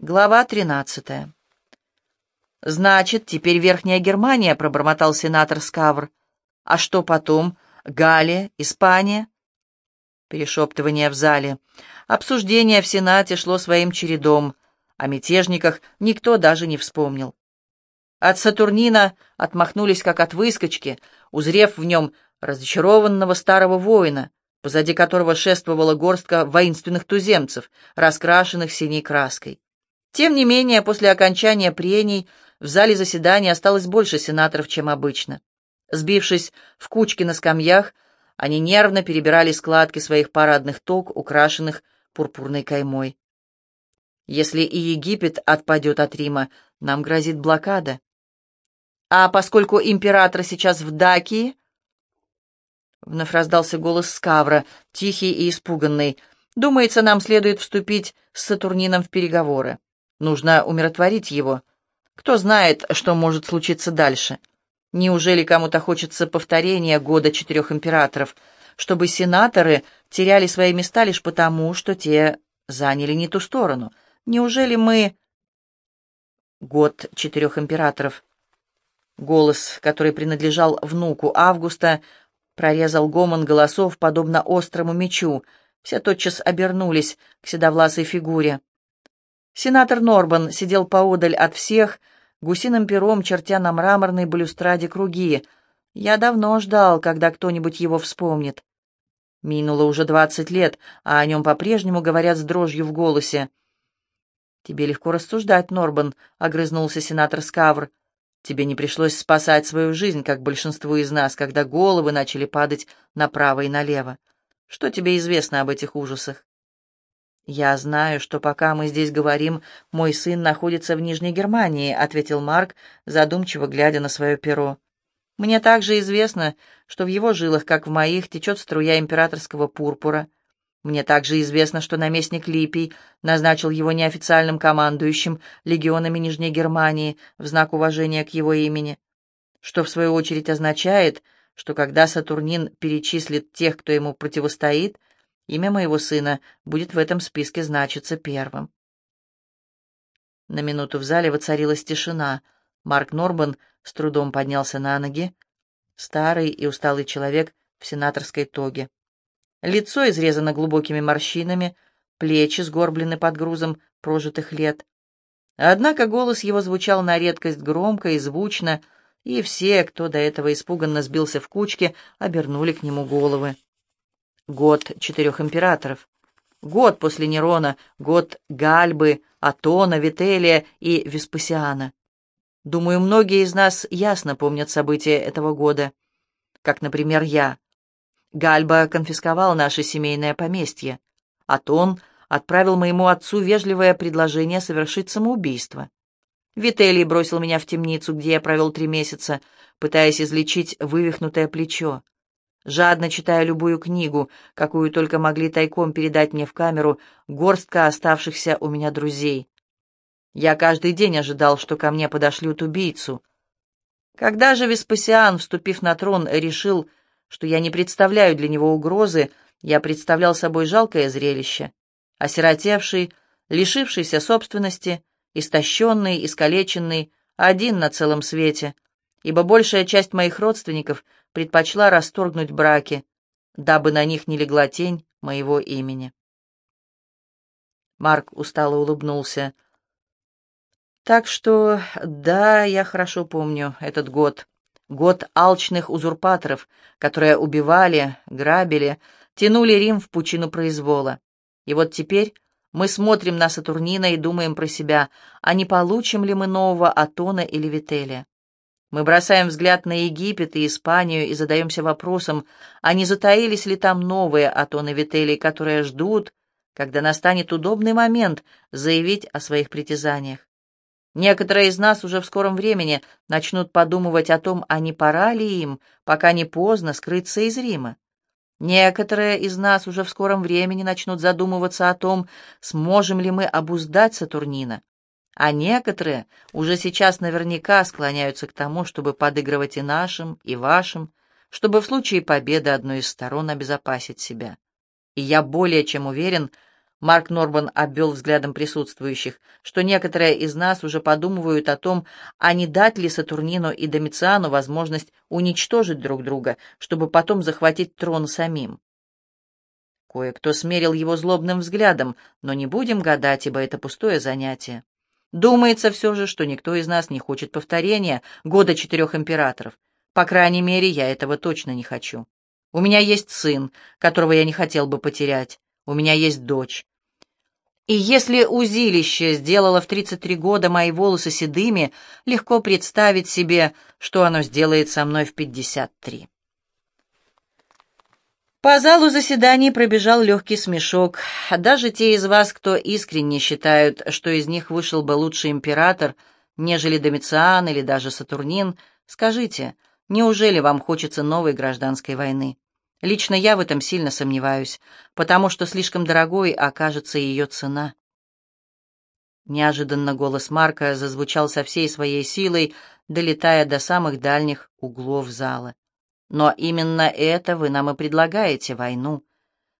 Глава тринадцатая. «Значит, теперь Верхняя Германия», — пробормотал сенатор Скавр. «А что потом? Галия, Испания?» Перешептывание в зале. Обсуждение в Сенате шло своим чередом. О мятежниках никто даже не вспомнил. От Сатурнина отмахнулись как от выскочки, узрев в нем разочарованного старого воина, позади которого шествовала горстка воинственных туземцев, раскрашенных синей краской. Тем не менее, после окончания прений в зале заседания осталось больше сенаторов, чем обычно. Сбившись в кучки на скамьях, они нервно перебирали складки своих парадных тог, украшенных пурпурной каймой. Если и Египет отпадет от Рима, нам грозит блокада. А поскольку император сейчас в Дакии... Вновь раздался голос Скавра, тихий и испуганный. «Думается, нам следует вступить с Сатурнином в переговоры. Нужно умиротворить его. Кто знает, что может случиться дальше. Неужели кому-то хочется повторения года четырех императоров, чтобы сенаторы теряли свои места лишь потому, что те заняли не ту сторону? Неужели мы... Год четырех императоров. Голос, который принадлежал внуку Августа, прорезал гомон голосов, подобно острому мечу. Все тотчас обернулись к седовласой фигуре. Сенатор Норбан сидел поодаль от всех, гусиным пером чертя на мраморной балюстраде круги. Я давно ждал, когда кто-нибудь его вспомнит. Минуло уже двадцать лет, а о нем по-прежнему говорят с дрожью в голосе. «Тебе легко рассуждать, Норбан», — огрызнулся сенатор Скавр. «Тебе не пришлось спасать свою жизнь, как большинству из нас, когда головы начали падать направо и налево. Что тебе известно об этих ужасах?» «Я знаю, что пока мы здесь говорим, мой сын находится в Нижней Германии», — ответил Марк, задумчиво глядя на свое перо. «Мне также известно, что в его жилах, как в моих, течет струя императорского пурпура. Мне также известно, что наместник Липий назначил его неофициальным командующим легионами Нижней Германии в знак уважения к его имени, что в свою очередь означает, что когда Сатурнин перечислит тех, кто ему противостоит, — Имя моего сына будет в этом списке значиться первым. На минуту в зале воцарилась тишина. Марк Норбан с трудом поднялся на ноги. Старый и усталый человек в сенаторской тоге. Лицо изрезано глубокими морщинами, плечи сгорблены под грузом прожитых лет. Однако голос его звучал на редкость громко и звучно, и все, кто до этого испуганно сбился в кучке, обернули к нему головы. Год четырех императоров. Год после Нерона, год Гальбы, Атона, Вителия и Веспасиана. Думаю, многие из нас ясно помнят события этого года, как, например, я. Гальба конфисковал наше семейное поместье. Атон отправил моему отцу вежливое предложение совершить самоубийство. Вителий бросил меня в темницу, где я провел три месяца, пытаясь излечить вывихнутое плечо жадно читая любую книгу, какую только могли тайком передать мне в камеру горстка оставшихся у меня друзей. Я каждый день ожидал, что ко мне подошлют убийцу. Когда же Веспасиан, вступив на трон, решил, что я не представляю для него угрозы, я представлял собой жалкое зрелище. Осиротевший, лишившийся собственности, истощенный, искалеченный, один на целом свете, ибо большая часть моих родственников предпочла расторгнуть браки, дабы на них не легла тень моего имени. Марк устало улыбнулся. Так что, да, я хорошо помню этот год. Год алчных узурпаторов, которые убивали, грабили, тянули Рим в пучину произвола. И вот теперь мы смотрим на Сатурнина и думаем про себя, а не получим ли мы нового Атона или Вителия. Мы бросаем взгляд на Египет и Испанию и задаемся вопросом, а не затаились ли там новые Атоны Вителий, которые ждут, когда настанет удобный момент заявить о своих притязаниях. Некоторые из нас уже в скором времени начнут подумывать о том, а не пора ли им, пока не поздно, скрыться из Рима. Некоторые из нас уже в скором времени начнут задумываться о том, сможем ли мы обуздать Сатурнина а некоторые уже сейчас наверняка склоняются к тому, чтобы подыгрывать и нашим, и вашим, чтобы в случае победы одной из сторон обезопасить себя. И я более чем уверен, Марк Норбан обвел взглядом присутствующих, что некоторые из нас уже подумывают о том, а не дать ли Сатурнину и Домициану возможность уничтожить друг друга, чтобы потом захватить трон самим. Кое-кто смерил его злобным взглядом, но не будем гадать, ибо это пустое занятие. Думается все же, что никто из нас не хочет повторения года четырех императоров. По крайней мере, я этого точно не хочу. У меня есть сын, которого я не хотел бы потерять. У меня есть дочь. И если узилище сделало в 33 года мои волосы седыми, легко представить себе, что оно сделает со мной в 53. По залу заседаний пробежал легкий смешок. Даже те из вас, кто искренне считают, что из них вышел бы лучший император, нежели Домициан или даже Сатурнин, скажите, неужели вам хочется новой гражданской войны? Лично я в этом сильно сомневаюсь, потому что слишком дорогой окажется ее цена. Неожиданно голос Марка зазвучал со всей своей силой, долетая до самых дальних углов зала. Но именно это вы нам и предлагаете, войну.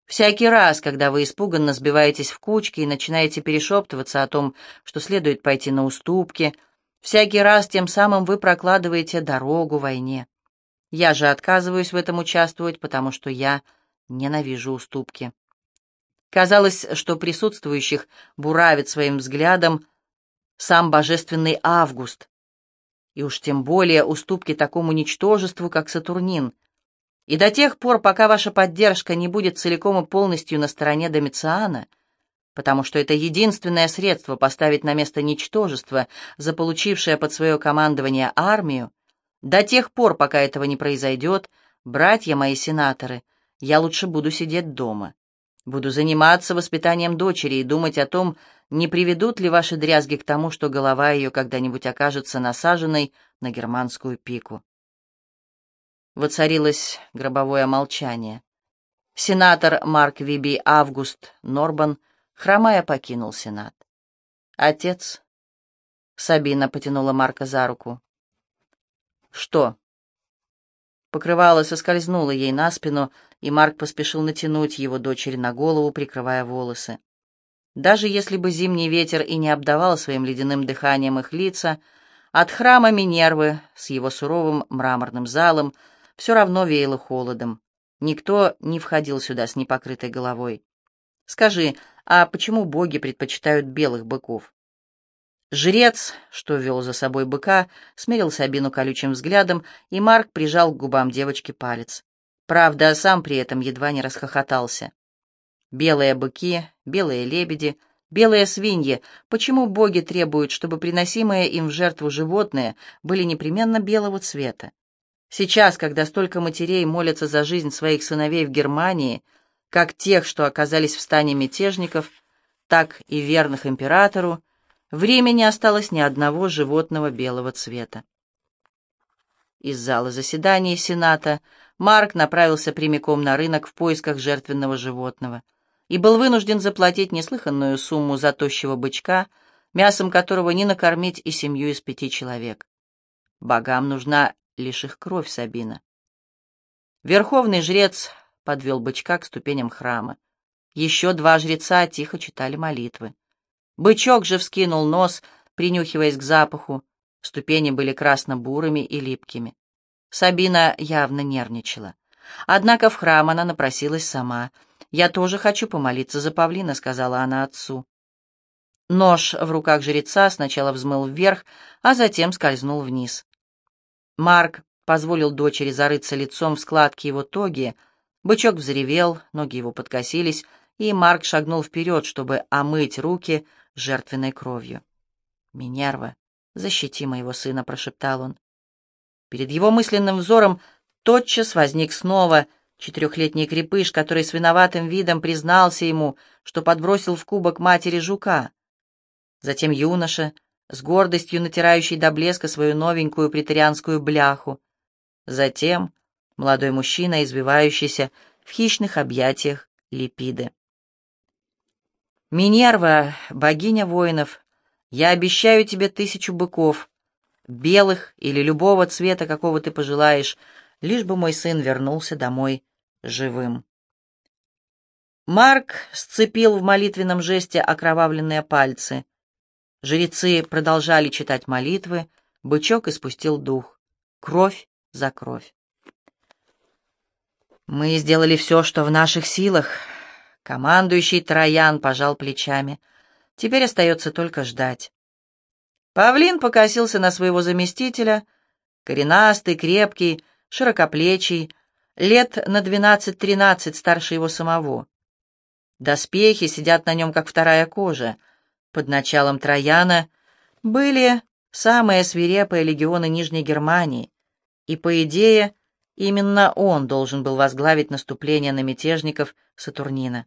Всякий раз, когда вы испуганно сбиваетесь в кучки и начинаете перешептываться о том, что следует пойти на уступки, всякий раз тем самым вы прокладываете дорогу войне. Я же отказываюсь в этом участвовать, потому что я ненавижу уступки. Казалось, что присутствующих буравит своим взглядом сам божественный Август, и уж тем более уступки такому ничтожеству, как Сатурнин. И до тех пор, пока ваша поддержка не будет целиком и полностью на стороне Домициана, потому что это единственное средство поставить на место ничтожество, заполучившее под свое командование армию, до тех пор, пока этого не произойдет, братья мои сенаторы, я лучше буду сидеть дома. Буду заниматься воспитанием дочери и думать о том, не приведут ли ваши дрязги к тому, что голова ее когда-нибудь окажется насаженной на германскую пику. Воцарилось гробовое молчание. Сенатор Марк Виби Август Норбан, хромая, покинул Сенат. «Отец...» — Сабина потянула Марка за руку. «Что?» Покрывало соскользнуло ей на спину, и Марк поспешил натянуть его дочери на голову, прикрывая волосы. Даже если бы зимний ветер и не обдавал своим ледяным дыханием их лица, от храма Минервы с его суровым мраморным залом все равно веяло холодом. Никто не входил сюда с непокрытой головой. «Скажи, а почему боги предпочитают белых быков?» Жрец, что вел за собой быка, смерил Сабину колючим взглядом, и Марк прижал к губам девочки палец. Правда, сам при этом едва не расхохотался. Белые быки, белые лебеди, белые свиньи. Почему боги требуют, чтобы приносимые им в жертву животные были непременно белого цвета? Сейчас, когда столько матерей молятся за жизнь своих сыновей в Германии, как тех, что оказались в стане мятежников, так и верных императору, в Риме не осталось ни одного животного белого цвета. Из зала заседаний Сената Марк направился прямиком на рынок в поисках жертвенного животного и был вынужден заплатить неслыханную сумму за тощего бычка, мясом которого не накормить и семью из пяти человек. Богам нужна лишь их кровь, Сабина. Верховный жрец подвел бычка к ступеням храма. Еще два жреца тихо читали молитвы. Бычок же вскинул нос, принюхиваясь к запаху. Ступени были красно-бурыми и липкими. Сабина явно нервничала. Однако в храм она напросилась сама. «Я тоже хочу помолиться за павлина», — сказала она отцу. Нож в руках жреца сначала взмыл вверх, а затем скользнул вниз. Марк позволил дочери зарыться лицом в складки его тоги. Бычок взревел, ноги его подкосились, и Марк шагнул вперед, чтобы омыть руки жертвенной кровью. «Минерва, защити моего сына», — прошептал он. Перед его мысленным взором тотчас возник снова четырехлетний крепыш, который с виноватым видом признался ему, что подбросил в кубок матери жука. Затем юноша, с гордостью натирающий до блеска свою новенькую претерианскую бляху. Затем молодой мужчина, извивающийся в хищных объятиях Липиды. Минерва, богиня воинов, я обещаю тебе тысячу быков, белых или любого цвета, какого ты пожелаешь, лишь бы мой сын вернулся домой живым. Марк сцепил в молитвенном жесте окровавленные пальцы. Жрецы продолжали читать молитвы, бычок испустил дух. Кровь за кровь. «Мы сделали все, что в наших силах», — командующий Троян пожал плечами. «Теперь остается только ждать». Павлин покосился на своего заместителя, коренастый, крепкий, широкоплечий, лет на двенадцать-тринадцать старше его самого. Доспехи сидят на нем, как вторая кожа. Под началом Трояна были самые свирепые легионы Нижней Германии, и, по идее, именно он должен был возглавить наступление на мятежников Сатурнина.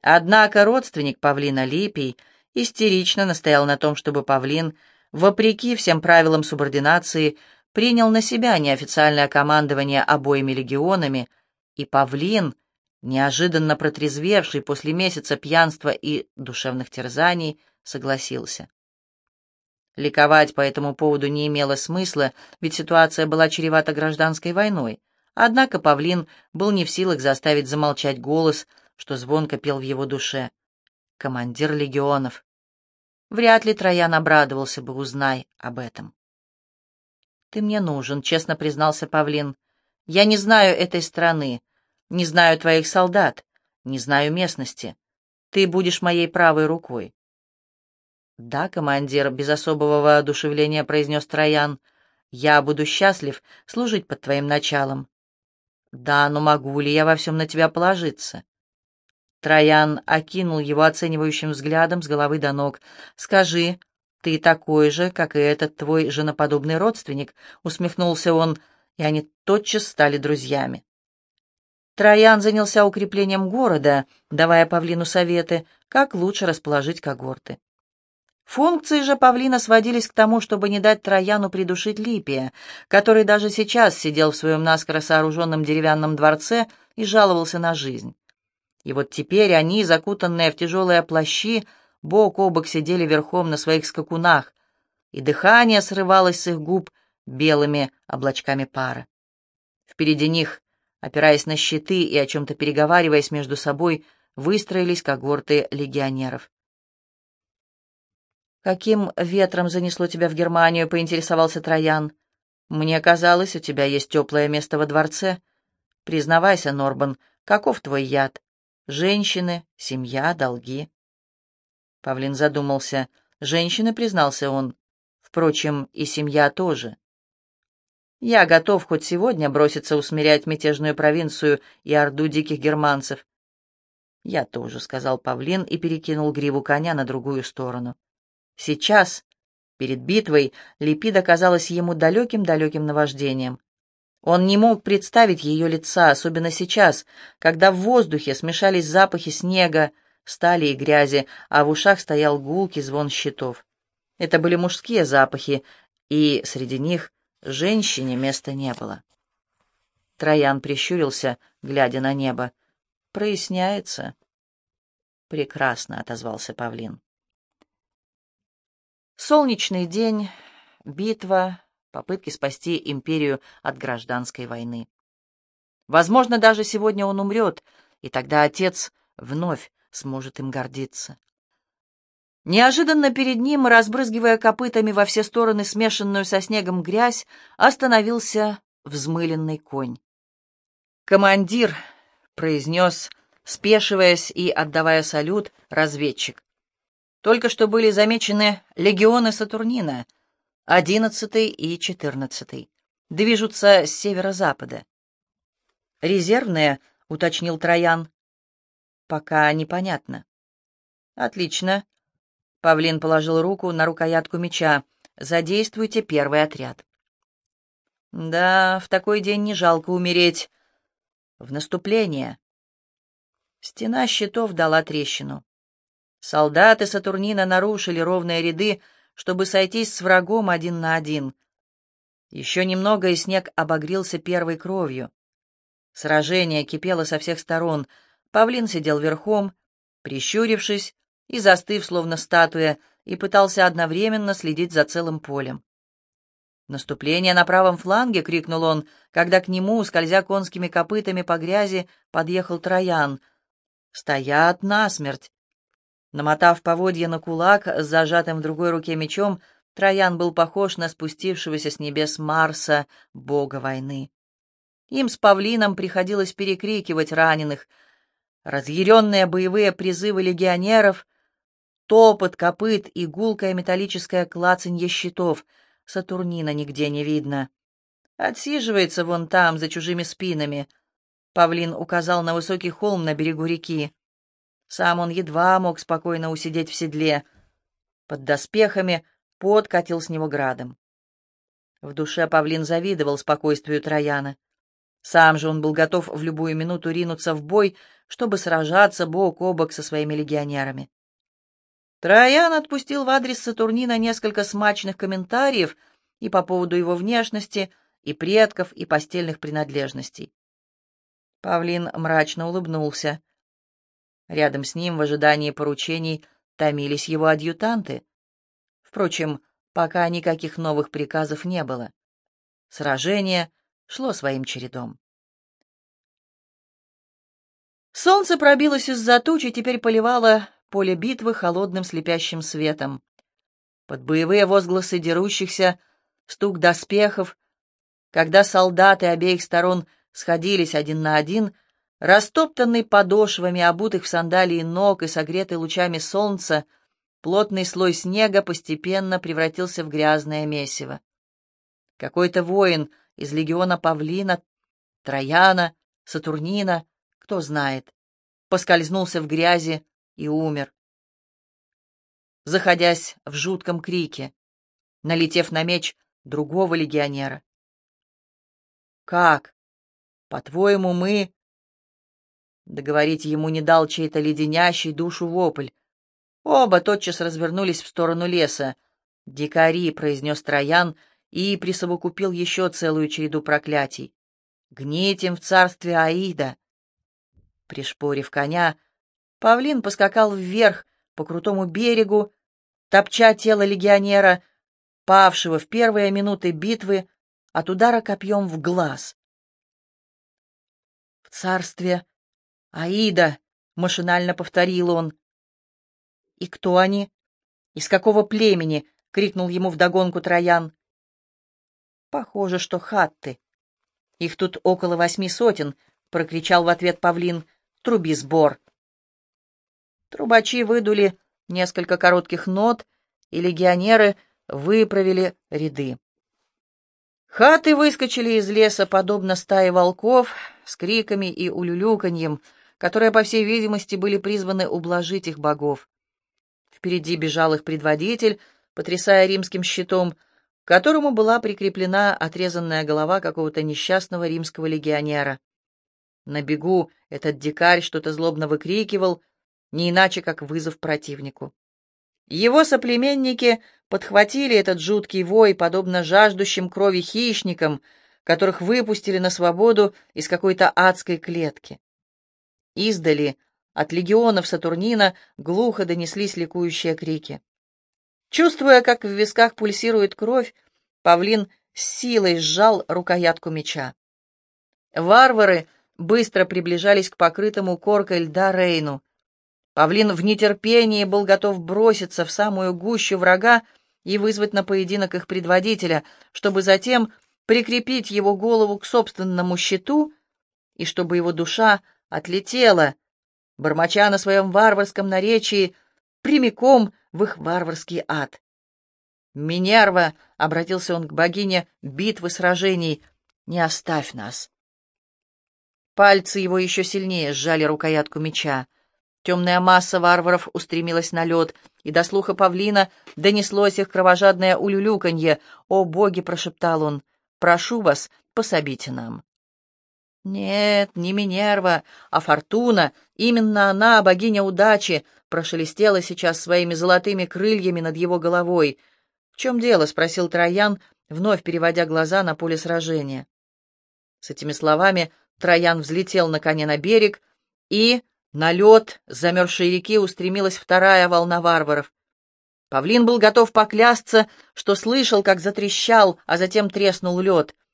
Однако родственник Павлина Липий истерично настоял на том, чтобы Павлин, вопреки всем правилам субординации, принял на себя неофициальное командование обоими легионами, и Павлин — неожиданно протрезвевший после месяца пьянства и душевных терзаний, согласился. Ликовать по этому поводу не имело смысла, ведь ситуация была чревата гражданской войной. Однако Павлин был не в силах заставить замолчать голос, что звонко пел в его душе. «Командир легионов». Вряд ли Троян обрадовался бы, узнай об этом. «Ты мне нужен», — честно признался Павлин. «Я не знаю этой страны, не знаю твоих солдат, не знаю местности. Ты будешь моей правой рукой. Да, командир, без особого воодушевления произнес Троян. Я буду счастлив служить под твоим началом. Да, но могу ли я во всем на тебя положиться? Троян окинул его оценивающим взглядом с головы до ног. «Скажи, ты такой же, как и этот твой женоподобный родственник?» — усмехнулся он, и они тотчас стали друзьями. Троян занялся укреплением города, давая Павлину советы, как лучше расположить когорты. Функции же павлина сводились к тому, чтобы не дать Трояну придушить Липия, который даже сейчас сидел в своем наскоро сооруженном деревянном дворце и жаловался на жизнь. И вот теперь они, закутанные в тяжелые плащи, бок о бок сидели верхом на своих скакунах, и дыхание срывалось с их губ белыми облачками пара. Впереди них Опираясь на щиты и о чем-то переговариваясь между собой, выстроились когорты легионеров. «Каким ветром занесло тебя в Германию?» — поинтересовался Троян. «Мне казалось, у тебя есть теплое место во дворце. Признавайся, Норбан, каков твой яд? Женщины, семья, долги?» Павлин задумался. «Женщины», — признался он. «Впрочем, и семья тоже. Я готов хоть сегодня броситься усмирять мятежную провинцию и орду диких германцев. Я тоже, — сказал павлин и перекинул гриву коня на другую сторону. Сейчас, перед битвой, Липида казалась ему далеким-далеким наваждением. Он не мог представить ее лица, особенно сейчас, когда в воздухе смешались запахи снега, стали и грязи, а в ушах стоял гулкий звон щитов. Это были мужские запахи, и среди них Женщине места не было. Троян прищурился, глядя на небо. «Проясняется». «Прекрасно», — отозвался павлин. Солнечный день, битва, попытки спасти империю от гражданской войны. Возможно, даже сегодня он умрет, и тогда отец вновь сможет им гордиться. Неожиданно перед ним, разбрызгивая копытами во все стороны смешанную со снегом грязь, остановился взмыленный конь. «Командир!» — произнес, спешиваясь и отдавая салют, разведчик. «Только что были замечены легионы Сатурнина, одиннадцатый и четырнадцатый. Движутся с северо-запада». «Резервные?» — уточнил Троян. «Пока непонятно». «Отлично. Павлин положил руку на рукоятку меча. «Задействуйте первый отряд». «Да, в такой день не жалко умереть. В наступление». Стена щитов дала трещину. Солдаты Сатурнина нарушили ровные ряды, чтобы сойтись с врагом один на один. Еще немного, и снег обогрелся первой кровью. Сражение кипело со всех сторон. Павлин сидел верхом, прищурившись, и застыв, словно статуя, и пытался одновременно следить за целым полем. «Наступление на правом фланге!» — крикнул он, когда к нему, скользя конскими копытами по грязи, подъехал Троян. Стоят насмерть. Намотав поводья на кулак с зажатым в другой руке мечом, Троян был похож на спустившегося с небес Марса, бога войны. Им с павлином приходилось перекрикивать раненых. Разъяренные боевые призывы легионеров, топот копыт и гулкое металлическое клацанье щитов. Сатурнина нигде не видно. Отсиживается вон там, за чужими спинами. Павлин указал на высокий холм на берегу реки. Сам он едва мог спокойно усидеть в седле. Под доспехами пот катил с него градом. В душе павлин завидовал спокойствию Трояна. Сам же он был готов в любую минуту ринуться в бой, чтобы сражаться бок о бок со своими легионерами. Троян отпустил в адрес Сатурнина несколько смачных комментариев и по поводу его внешности, и предков, и постельных принадлежностей. Павлин мрачно улыбнулся. Рядом с ним в ожидании поручений томились его адъютанты. Впрочем, пока никаких новых приказов не было. Сражение шло своим чередом. Солнце пробилось из-за туч и теперь поливало поле битвы холодным слепящим светом. Под боевые возгласы дерущихся, стук доспехов, когда солдаты обеих сторон сходились один на один, растоптанный подошвами, обутых в сандалии ног и согретый лучами солнца, Плотный слой снега постепенно превратился в грязное месиво. Какой-то воин из легиона Павлина, Трояна, Сатурнина, кто знает, поскользнулся в грязи и умер. Заходясь в жутком крике, налетев на меч другого легионера. «Как? По-твоему, мы...» Договорить ему не дал чей-то леденящий душу вопль. Оба тотчас развернулись в сторону леса. «Дикари», — произнес Троян и присовокупил еще целую череду проклятий. «Гнить в царстве Аида!» Пришпорив коня, павлин поскакал вверх по крутому берегу, топча тело легионера, павшего в первые минуты битвы от удара копьем в глаз. «В царстве Аида!» — машинально повторил он. «И кто они? Из какого племени?» — крикнул ему вдогонку Троян. «Похоже, что хатты. Их тут около восьми сотен», — прокричал в ответ павлин. «Труби сбор». Трубачи выдули несколько коротких нот, и легионеры выправили ряды. Хаты выскочили из леса, подобно стае волков, с криками и улюлюканьем, которые, по всей видимости, были призваны ублажить их богов. Впереди бежал их предводитель, потрясая римским щитом, к которому была прикреплена отрезанная голова какого-то несчастного римского легионера. На бегу этот дикарь что-то злобно выкрикивал, не иначе, как вызов противнику. Его соплеменники подхватили этот жуткий вой, подобно жаждущим крови хищникам, которых выпустили на свободу из какой-то адской клетки. Издали от легионов Сатурнина глухо донеслись ликующие крики. Чувствуя, как в висках пульсирует кровь, павлин с силой сжал рукоятку меча. Варвары быстро приближались к покрытому коркой льда Рейну. Павлин в нетерпении был готов броситься в самую гущу врага и вызвать на поединок их предводителя, чтобы затем прикрепить его голову к собственному щиту и чтобы его душа отлетела бормоча на своем варварском наречии, прямиком в их варварский ад. «Минерва!» — обратился он к богине битвы сражений. «Не оставь нас!» Пальцы его еще сильнее сжали рукоятку меча. Темная масса варваров устремилась на лед, и до слуха павлина донеслось их кровожадное улюлюканье. «О, боги!» — прошептал он. «Прошу вас, пособите нам!» «Нет, не Минерва, а Фортуна, именно она, богиня удачи, прошелестела сейчас своими золотыми крыльями над его головой. «В чем дело?» — спросил Троян, вновь переводя глаза на поле сражения. С этими словами Троян взлетел на коне на берег, и на лед замерзшей реки устремилась вторая волна варваров. Павлин был готов поклясться, что слышал, как затрещал, а затем треснул лед —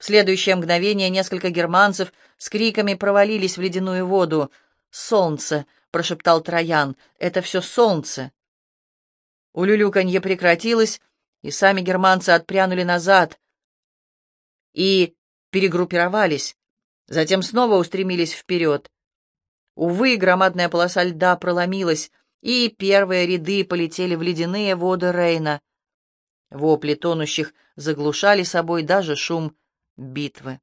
в следующее мгновение несколько германцев с криками провалились в ледяную воду. солнце», — прошептал Троян. «Это все солнце». Улюлюканье прекратилось, и сами германцы отпрянули назад и перегруппировались, затем снова устремились вперед. Увы, громадная полоса льда проломилась, и первые ряды полетели в ледяные воды Рейна. Вопли тонущих заглушали собой даже шум битвы.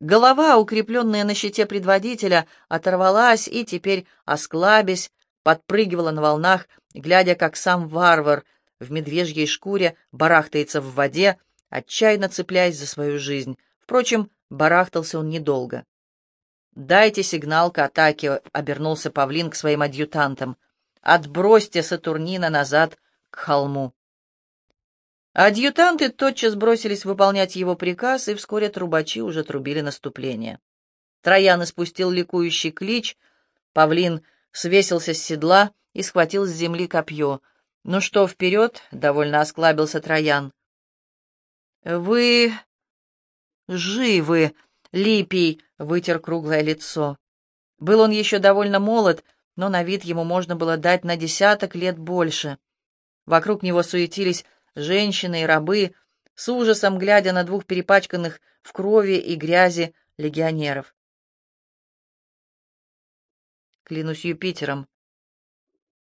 Голова, укрепленная на щите предводителя, оторвалась и теперь, осклабясь, подпрыгивала на волнах, глядя, как сам варвар в медвежьей шкуре барахтается в воде, отчаянно цепляясь за свою жизнь. Впрочем, барахтался он недолго. «Дайте сигнал к атаке», — обернулся павлин к своим адъютантам. «Отбросьте Сатурнина назад к холму». Адъютанты тотчас бросились выполнять его приказ, и вскоре трубачи уже трубили наступление. Троян испустил ликующий клич, павлин свесился с седла и схватил с земли копье. «Ну что, вперед?» — довольно осклабился Троян. «Вы живы!» — Липий вытер круглое лицо. Был он еще довольно молод, но на вид ему можно было дать на десяток лет больше. Вокруг него суетились женщины и рабы, с ужасом глядя на двух перепачканных в крови и грязи легионеров. Клянусь Юпитером.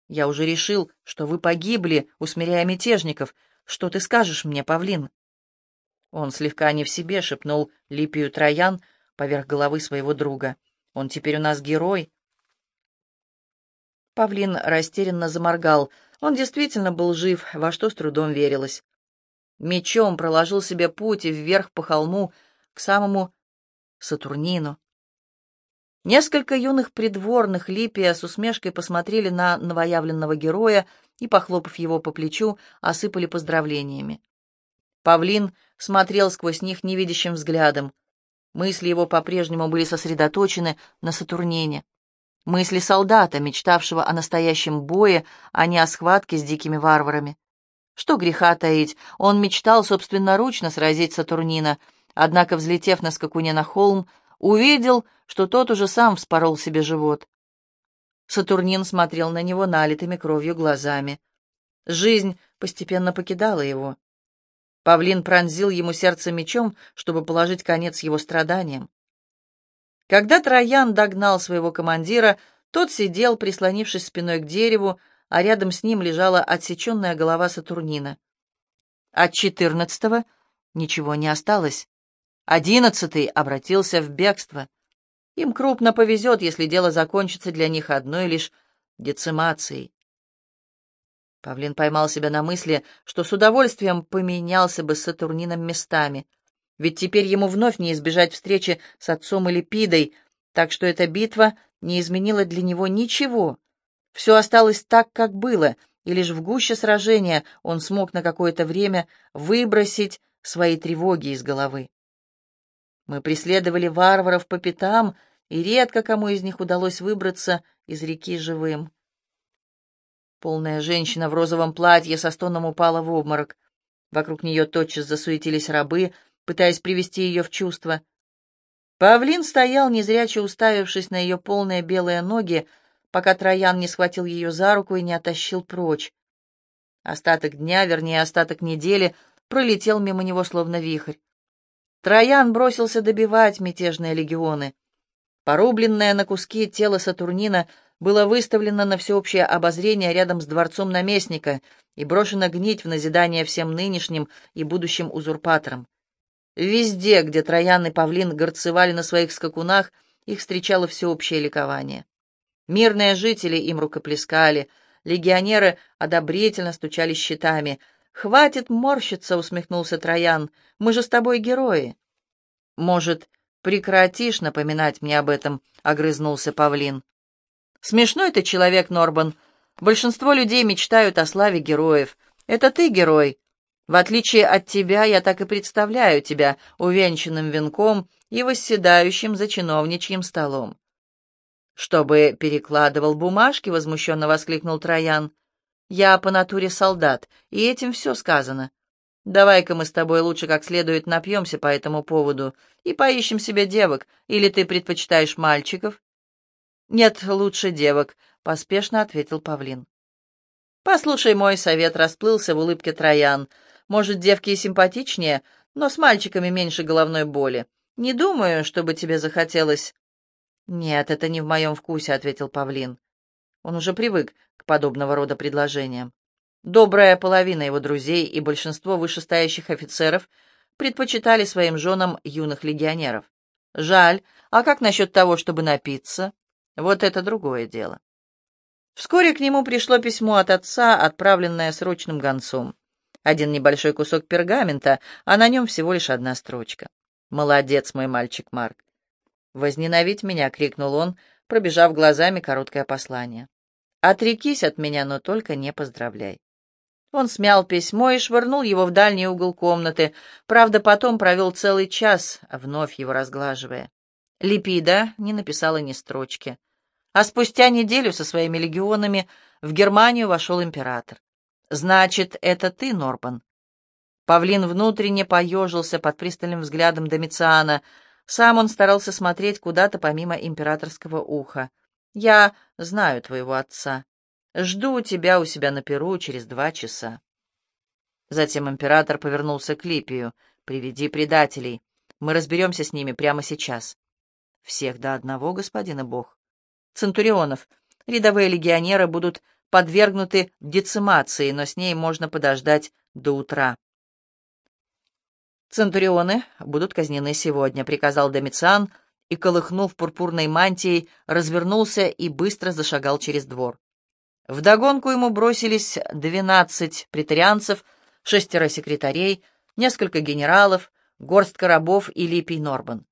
Я уже решил, что вы погибли, усмиряя мятежников. Что ты скажешь мне, павлин? Он слегка не в себе шепнул Липию Троян поверх головы своего друга. Он теперь у нас герой. Павлин растерянно заморгал. Он действительно был жив, во что с трудом верилось. Мечом проложил себе путь и вверх по холму к самому Сатурнину. Несколько юных придворных Липия с усмешкой посмотрели на новоявленного героя и, похлопав его по плечу, осыпали поздравлениями. Павлин смотрел сквозь них невидящим взглядом. Мысли его по-прежнему были сосредоточены на Сатурнине. Мысли солдата, мечтавшего о настоящем бое, а не о схватке с дикими варварами. Что греха таить, он мечтал собственноручно сразить Сатурнина, однако, взлетев на скакуне на холм, увидел, что тот уже сам вспорол себе живот. Сатурнин смотрел на него налитыми кровью глазами. Жизнь постепенно покидала его. Павлин пронзил ему сердце мечом, чтобы положить конец его страданиям. Когда Троян догнал своего командира, тот сидел, прислонившись спиной к дереву, а рядом с ним лежала отсеченная голова Сатурнина. От четырнадцатого ничего не осталось. Одиннадцатый обратился в бегство. Им крупно повезет, если дело закончится для них одной лишь децимацией. Павлин поймал себя на мысли, что с удовольствием поменялся бы с Сатурнином местами. Ведь теперь ему вновь не избежать встречи с отцом и Липидой, так что эта битва не изменила для него ничего. Все осталось так, как было, и лишь в гуще сражения он смог на какое-то время выбросить свои тревоги из головы. Мы преследовали варваров по пятам, и редко кому из них удалось выбраться из реки живым. Полная женщина в розовом платье со стоном упала в обморок. Вокруг нее тотчас засуетились рабы, пытаясь привести ее в чувство. Павлин стоял, незряче уставившись на ее полные белые ноги, пока Троян не схватил ее за руку и не оттащил прочь. Остаток дня, вернее, остаток недели, пролетел мимо него словно вихрь. Троян бросился добивать мятежные легионы. Порубленное на куски тело Сатурнина было выставлено на всеобщее обозрение рядом с дворцом наместника и брошено гнить в назидание всем нынешним и будущим узурпаторам. Везде, где Троян и Павлин горцевали на своих скакунах, их встречало всеобщее ликование. Мирные жители им рукоплескали, легионеры одобрительно стучали щитами — «Хватит морщиться», — усмехнулся Троян. «Мы же с тобой герои». «Может, прекратишь напоминать мне об этом?» — огрызнулся Павлин. «Смешной ты человек, Норбан. Большинство людей мечтают о славе героев. Это ты герой. В отличие от тебя, я так и представляю тебя увенчанным венком и восседающим за чиновничьим столом». «Чтобы перекладывал бумажки», — возмущенно воскликнул Троян. Я по натуре солдат, и этим все сказано. Давай-ка мы с тобой лучше как следует напьемся по этому поводу и поищем себе девок, или ты предпочитаешь мальчиков?» «Нет, лучше девок», — поспешно ответил павлин. «Послушай мой совет», — расплылся в улыбке Троян. «Может, девки и симпатичнее, но с мальчиками меньше головной боли. Не думаю, чтобы тебе захотелось...» «Нет, это не в моем вкусе», — ответил павлин. Он уже привык к подобного рода предложениям. Добрая половина его друзей и большинство вышестоящих офицеров предпочитали своим женам юных легионеров. Жаль, а как насчет того, чтобы напиться? Вот это другое дело. Вскоре к нему пришло письмо от отца, отправленное срочным гонцом. Один небольшой кусок пергамента, а на нем всего лишь одна строчка. «Молодец, мой мальчик Марк!» «Возненавидь меня!» — крикнул он, пробежав глазами короткое послание. «Отрекись от меня, но только не поздравляй». Он смял письмо и швырнул его в дальний угол комнаты, правда, потом провел целый час, вновь его разглаживая. Липида не написала ни строчки. А спустя неделю со своими легионами в Германию вошел император. «Значит, это ты, Норбан?» Павлин внутренне поежился под пристальным взглядом Домициана. Сам он старался смотреть куда-то помимо императорского уха. «Я знаю твоего отца. Жду тебя у себя на Перу через два часа». Затем император повернулся к Липию. «Приведи предателей. Мы разберемся с ними прямо сейчас». «Всех до одного, господина Бог». «Центурионов. Рядовые легионеры будут подвергнуты децимации, но с ней можно подождать до утра». «Центурионы будут казнены сегодня», — приказал Домициан, и, колыхнув пурпурной мантией, развернулся и быстро зашагал через двор. Вдогонку ему бросились двенадцать претарианцев, шестеро секретарей, несколько генералов, горстка рабов и Липий Норбан.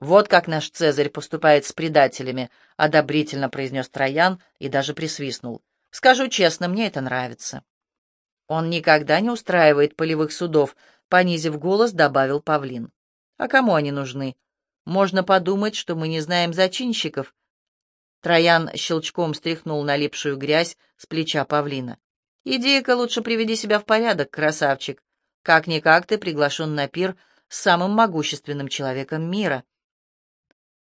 «Вот как наш Цезарь поступает с предателями», — одобрительно произнес Троян и даже присвистнул. «Скажу честно, мне это нравится». «Он никогда не устраивает полевых судов», — понизив голос, добавил Павлин. «А кому они нужны? Можно подумать, что мы не знаем зачинщиков». Троян щелчком стряхнул налипшую грязь с плеча павлина. «Иди-ка лучше приведи себя в порядок, красавчик. Как-никак ты приглашен на пир с самым могущественным человеком мира».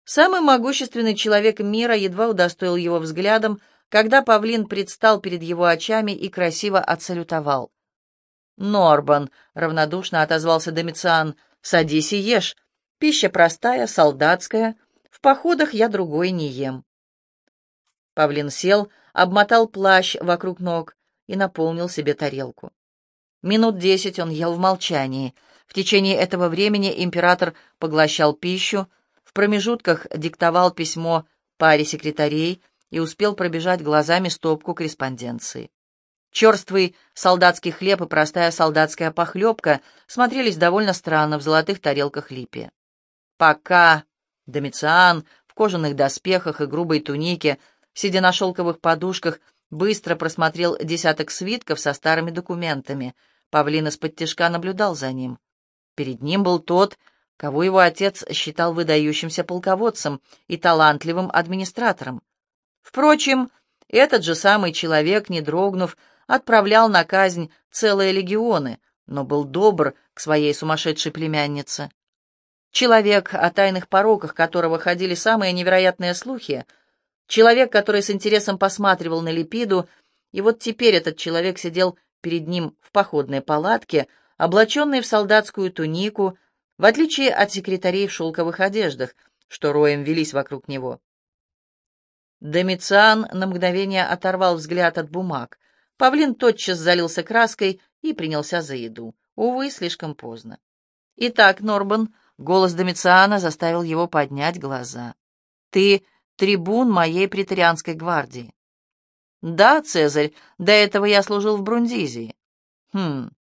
Самый могущественный человек мира едва удостоил его взглядом, когда павлин предстал перед его очами и красиво отсалютовал. «Норбан», — равнодушно отозвался Домициан, — «садись и ешь. Пища простая, солдатская. В походах я другой не ем». Павлин сел, обмотал плащ вокруг ног и наполнил себе тарелку. Минут десять он ел в молчании. В течение этого времени император поглощал пищу, в промежутках диктовал письмо паре секретарей, и успел пробежать глазами стопку корреспонденции. Черствый солдатский хлеб и простая солдатская похлебка смотрелись довольно странно в золотых тарелках Липия. Пока Домициан в кожаных доспехах и грубой тунике, сидя на шелковых подушках, быстро просмотрел десяток свитков со старыми документами, Павлин из-под наблюдал за ним. Перед ним был тот, кого его отец считал выдающимся полководцем и талантливым администратором. Впрочем, этот же самый человек, не дрогнув, отправлял на казнь целые легионы, но был добр к своей сумасшедшей племяннице. Человек, о тайных пороках которого ходили самые невероятные слухи, человек, который с интересом посматривал на Липиду, и вот теперь этот человек сидел перед ним в походной палатке, облаченный в солдатскую тунику, в отличие от секретарей в шелковых одеждах, что роем велись вокруг него. Домициан на мгновение оторвал взгляд от бумаг. Павлин тотчас залился краской и принялся за еду. Увы, слишком поздно. «Итак, Норбан», — голос Домициана заставил его поднять глаза. «Ты трибун моей претарианской гвардии». «Да, Цезарь, до этого я служил в Брундизии». «Хм».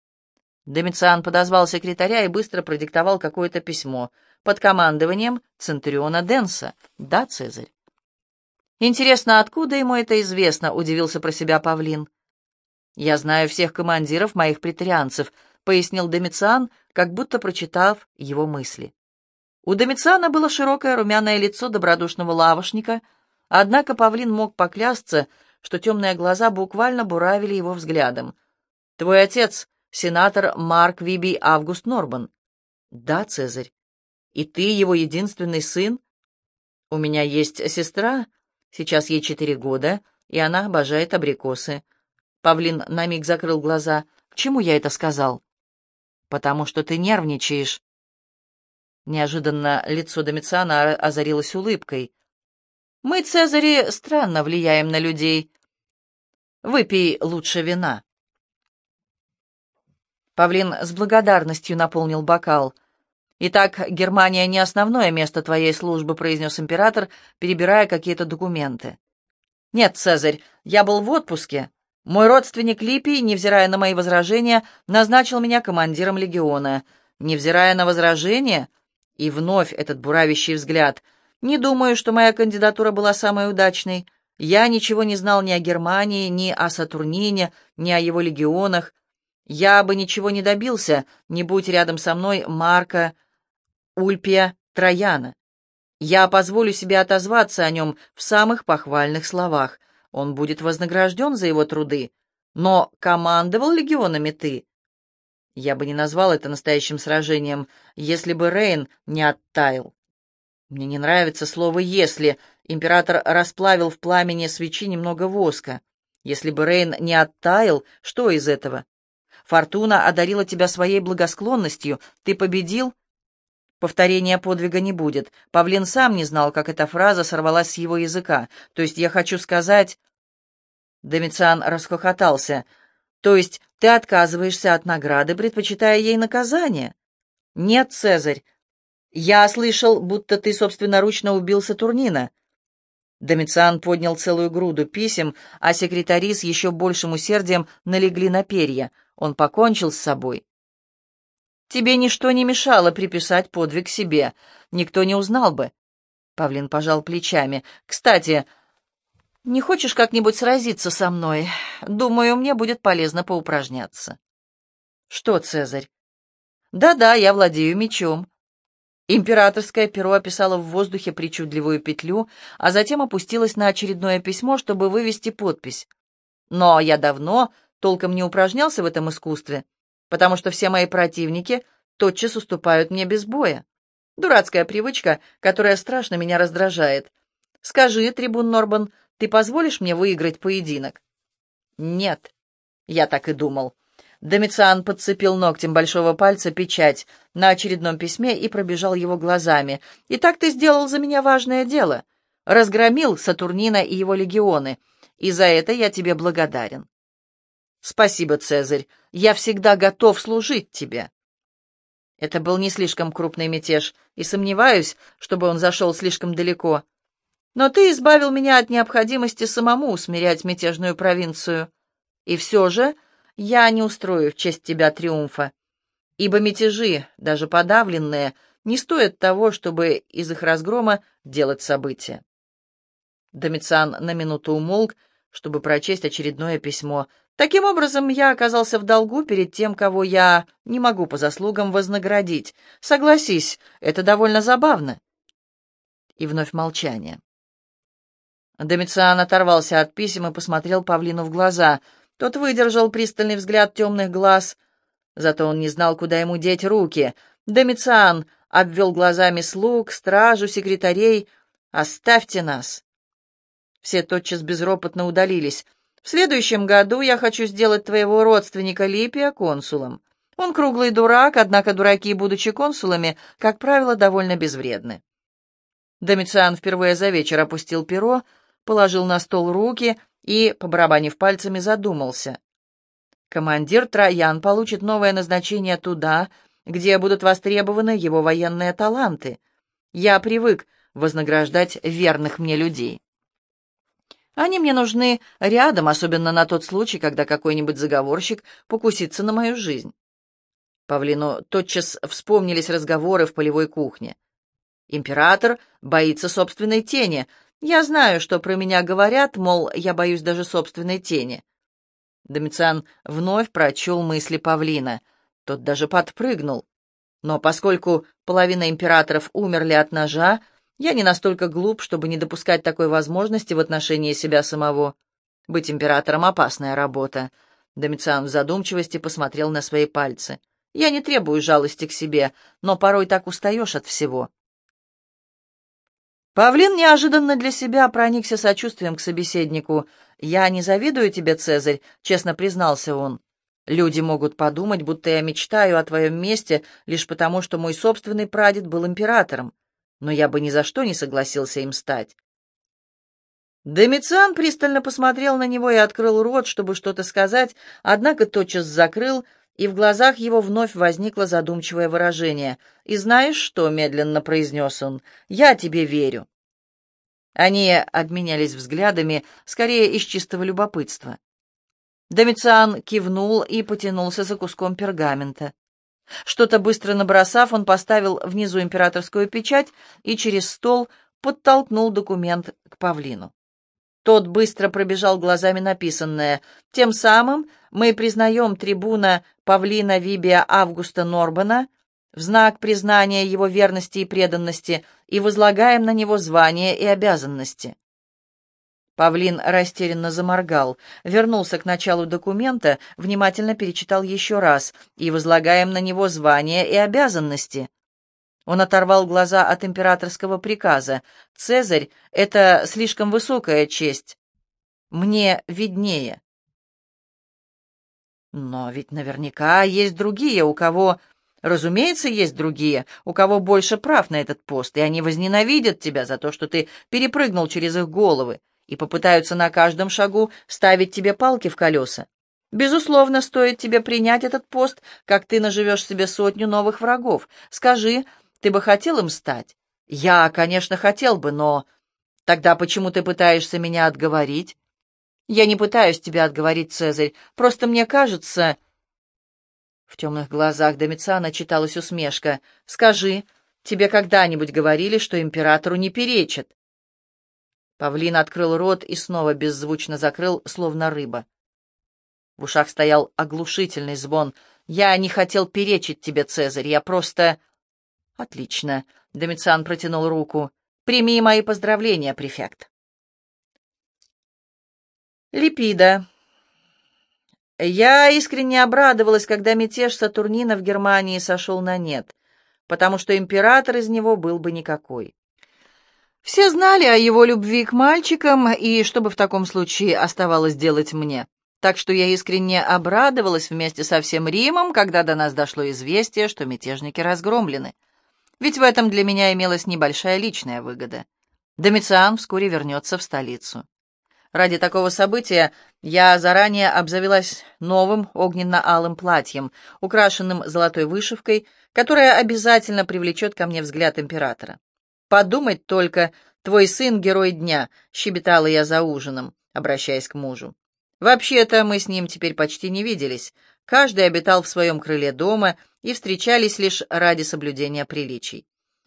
Домициан подозвал секретаря и быстро продиктовал какое-то письмо под командованием Центуриона Денса. «Да, Цезарь». «Интересно, откуда ему это известно?» — удивился про себя павлин. «Я знаю всех командиров моих претарианцев», — пояснил Домициан, как будто прочитав его мысли. У Домициана было широкое румяное лицо добродушного лавошника, однако павлин мог поклясться, что темные глаза буквально буравили его взглядом. «Твой отец — сенатор Марк Вибий Август Норбан». «Да, Цезарь. И ты его единственный сын?» У меня есть сестра, сейчас ей четыре года, и она обожает абрикосы. Павлин на миг закрыл глаза. К чему я это сказал? Потому что ты нервничаешь. Неожиданно лицо Домициана озарилось улыбкой. Мы, Цезари, странно влияем на людей. Выпей лучше вина. Павлин с благодарностью наполнил бокал. «Итак, Германия не основное место твоей службы», — произнес император, перебирая какие-то документы. «Нет, Цезарь, я был в отпуске. Мой родственник Липий, невзирая на мои возражения, назначил меня командиром легиона. Невзирая на возражения...» И вновь этот буравящий взгляд. «Не думаю, что моя кандидатура была самой удачной. Я ничего не знал ни о Германии, ни о Сатурнине, ни о его легионах. Я бы ничего не добился, не будь рядом со мной Марка Ульпия Трояна. Я позволю себе отозваться о нем в самых похвальных словах. Он будет вознагражден за его труды. Но командовал легионами ты. Я бы не назвал это настоящим сражением, если бы Рейн не оттаял. Мне не нравится слово «если». Император расплавил в пламени свечи немного воска. Если бы Рейн не оттаял, что из этого? Фортуна одарила тебя своей благосклонностью. Ты победил, Повторения подвига не будет. Павлин сам не знал, как эта фраза сорвалась с его языка. То есть я хочу сказать... Домициан расхохотался. То есть ты отказываешься от награды, предпочитая ей наказание? Нет, Цезарь. Я слышал, будто ты собственноручно убил Сатурнина. Домициан поднял целую груду писем, а секретари с еще большим усердием налегли на перья. Он покончил с собой. Тебе ничто не мешало приписать подвиг себе. Никто не узнал бы. Павлин пожал плечами. Кстати, не хочешь как-нибудь сразиться со мной? Думаю, мне будет полезно поупражняться. Что, Цезарь? Да-да, я владею мечом. Императорское перо описало в воздухе причудливую петлю, а затем опустилось на очередное письмо, чтобы вывести подпись. Но я давно толком не упражнялся в этом искусстве потому что все мои противники тотчас уступают мне без боя. Дурацкая привычка, которая страшно меня раздражает. Скажи, трибун Норбан, ты позволишь мне выиграть поединок? Нет. Я так и думал. Домициан подцепил ногтем большого пальца печать на очередном письме и пробежал его глазами. «И так ты сделал за меня важное дело. Разгромил Сатурнина и его легионы, и за это я тебе благодарен. «Спасибо, Цезарь. Я всегда готов служить тебе». Это был не слишком крупный мятеж, и сомневаюсь, чтобы он зашел слишком далеко. Но ты избавил меня от необходимости самому усмирять мятежную провинцию. И все же я не устрою в честь тебя триумфа, ибо мятежи, даже подавленные, не стоят того, чтобы из их разгрома делать события. Домициан на минуту умолк, чтобы прочесть очередное письмо, Таким образом, я оказался в долгу перед тем, кого я не могу по заслугам вознаградить. Согласись, это довольно забавно. И вновь молчание. Домициан оторвался от писем и посмотрел Павлину в глаза. Тот выдержал пристальный взгляд темных глаз, зато он не знал, куда ему деть руки. Домициан обвел глазами слуг, стражу, секретарей. «Оставьте нас!» Все тотчас безропотно удалились. В следующем году я хочу сделать твоего родственника Липия консулом. Он круглый дурак, однако дураки, будучи консулами, как правило, довольно безвредны. Домициан впервые за вечер опустил перо, положил на стол руки и, побарабанив пальцами, задумался. Командир Троян получит новое назначение туда, где будут востребованы его военные таланты. Я привык вознаграждать верных мне людей. Они мне нужны рядом, особенно на тот случай, когда какой-нибудь заговорщик покусится на мою жизнь. Павлину тотчас вспомнились разговоры в полевой кухне. Император боится собственной тени. Я знаю, что про меня говорят, мол, я боюсь даже собственной тени. Домициан вновь прочел мысли Павлина. Тот даже подпрыгнул. Но поскольку половина императоров умерли от ножа, я не настолько глуп, чтобы не допускать такой возможности в отношении себя самого. Быть императором — опасная работа. Домициан в задумчивости посмотрел на свои пальцы. Я не требую жалости к себе, но порой так устаешь от всего. Павлин неожиданно для себя проникся сочувствием к собеседнику. «Я не завидую тебе, Цезарь», — честно признался он. «Люди могут подумать, будто я мечтаю о твоем месте лишь потому, что мой собственный прадед был императором, но я бы ни за что не согласился им стать». Домициан пристально посмотрел на него и открыл рот, чтобы что-то сказать, однако тотчас закрыл, и в глазах его вновь возникло задумчивое выражение. «И знаешь что?» — медленно произнес он. «Я тебе верю». Они обменялись взглядами, скорее из чистого любопытства. Домициан кивнул и потянулся за куском пергамента. Что-то быстро набросав, он поставил внизу императорскую печать и через стол подтолкнул документ к павлину. Тот быстро пробежал глазами написанное. Тем самым мы признаем трибуна Павлина Вибия Августа Норбана в знак признания его верности и преданности и возлагаем на него звания и обязанности. Павлин растерянно заморгал, вернулся к началу документа, внимательно перечитал еще раз, и возлагаем на него звания и обязанности. Он оторвал глаза от императорского приказа. «Цезарь — это слишком высокая честь. Мне виднее». «Но ведь наверняка есть другие, у кого...» «Разумеется, есть другие, у кого больше прав на этот пост, и они возненавидят тебя за то, что ты перепрыгнул через их головы, и попытаются на каждом шагу ставить тебе палки в колеса. Безусловно, стоит тебе принять этот пост, как ты наживешь себе сотню новых врагов. Скажи, ты бы хотел им стать? Я, конечно, хотел бы, но... Тогда почему ты пытаешься меня отговорить? Я не пытаюсь тебя отговорить, Цезарь. Просто мне кажется... В темных глазах Домициана читалась усмешка. «Скажи, тебе когда-нибудь говорили, что императору не перечат?» Павлин открыл рот и снова беззвучно закрыл, словно рыба. В ушах стоял оглушительный звон. «Я не хотел перечить тебе, Цезарь, я просто...» «Отлично», — Домициан протянул руку. «Прими мои поздравления, префект». Липида. Я искренне обрадовалась, когда мятеж Сатурнина в Германии сошел на нет, потому что император из него был бы никакой. Все знали о его любви к мальчикам, и что бы в таком случае оставалось делать мне. Так что я искренне обрадовалась вместе со всем Римом, когда до нас дошло известие, что мятежники разгромлены. Ведь в этом для меня имелась небольшая личная выгода. Домициан вскоре вернется в столицу. Ради такого события я заранее обзавелась новым огненно-алым платьем, украшенным золотой вышивкой, которая обязательно привлечет ко мне взгляд императора. «Подумать только, твой сын — герой дня», — щебетала я за ужином, обращаясь к мужу. Вообще-то мы с ним теперь почти не виделись. Каждый обитал в своем крыле дома, и встречались лишь ради соблюдения приличий.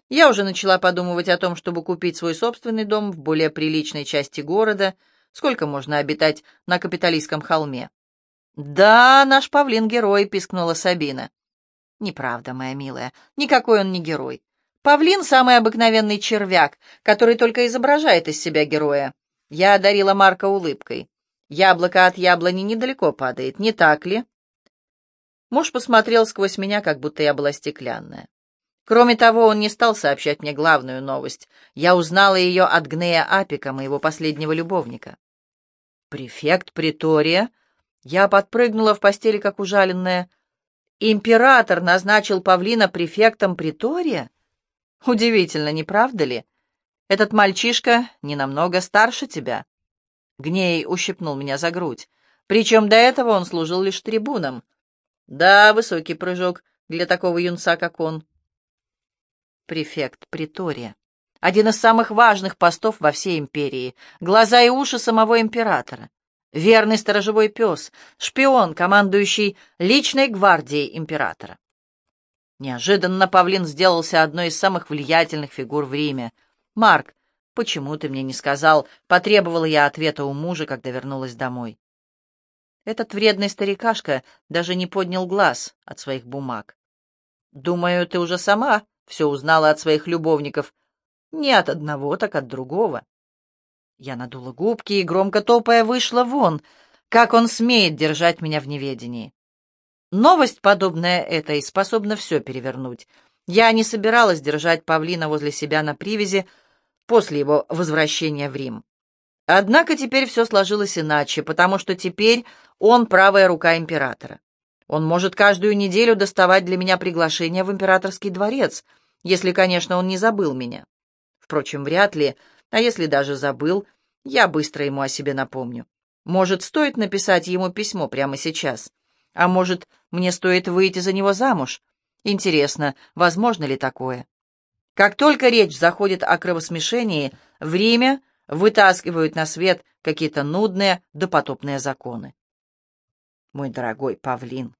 Я уже начала подумывать о том, чтобы купить свой собственный дом в более приличной части города. Сколько можно обитать на капиталистском холме? «Да, наш павлин — герой», — пискнула Сабина. «Неправда, моя милая, никакой он не герой. Павлин — самый обыкновенный червяк, который только изображает из себя героя. Я одарила Марка улыбкой. Яблоко от яблони недалеко падает, не так ли?» Муж посмотрел сквозь меня, как будто я была стеклянная. Кроме того, он не стал сообщать мне главную новость. Я узнала ее от Гнея Апика, моего последнего любовника. «Префект Притория?» Я подпрыгнула в постели, как ужаленная. «Император назначил павлина префектом Притория?» Удивительно, не правда ли? Этот мальчишка не намного старше тебя. Гней ущипнул меня за грудь. Причем до этого он служил лишь трибуном. Да, высокий прыжок для такого юнца, как он. Префект Притория. Один из самых важных постов во всей империи. Глаза и уши самого императора. Верный сторожевой пес, шпион, командующий личной гвардией императора. Неожиданно Павлин сделался одной из самых влиятельных фигур в Риме. «Марк, почему ты мне не сказал?» — потребовала я ответа у мужа, когда вернулась домой. Этот вредный старикашка даже не поднял глаз от своих бумаг. «Думаю, ты уже сама все узнала от своих любовников. Не от одного, так от другого». Я надула губки и, громко топая, вышла вон. Как он смеет держать меня в неведении? Новость, подобная этой, способна все перевернуть. Я не собиралась держать павлина возле себя на привязи, после его возвращения в Рим. Однако теперь все сложилось иначе, потому что теперь он правая рука императора. Он может каждую неделю доставать для меня приглашение в императорский дворец, если, конечно, он не забыл меня. Впрочем, вряд ли, а если даже забыл, я быстро ему о себе напомню. Может, стоит написать ему письмо прямо сейчас? А может, мне стоит выйти за него замуж? Интересно, возможно ли такое? Как только речь заходит о кровосмешении, в Риме вытаскивают на свет какие-то нудные допотопные законы. Мой дорогой павлин,